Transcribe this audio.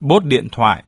bốt điện thoại.